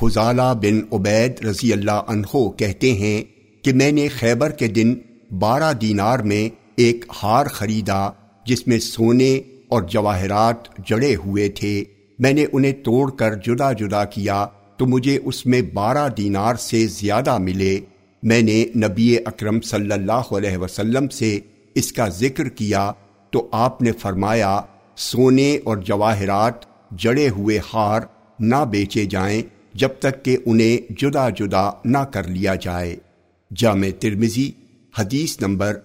فضالہ بن عبید رضی اللہ عنہ کہتے ہیں کہ میں نے خیبر کے دن بارہ دینار میں ایک ہار خریدا جس میں سونے اور جواہرات جڑے ہوئے تھے۔ میں نے انہیں توڑ کر جدا جدا کیا تو مجھے اس میں بارہ دینار سے زیادہ ملے۔ میں نے نبی اکرم صلی اللہ علیہ وسلم سے اس کا ذکر کیا تو آپ نے فرمایا، سونے اور جواہرات جڑے ہوئے ہار نہ بیچے جائیں۔ جب تک کہ انہیں جدا جدا نہ کر لیا جائے۔ جامع ترمزی حدیث نمبر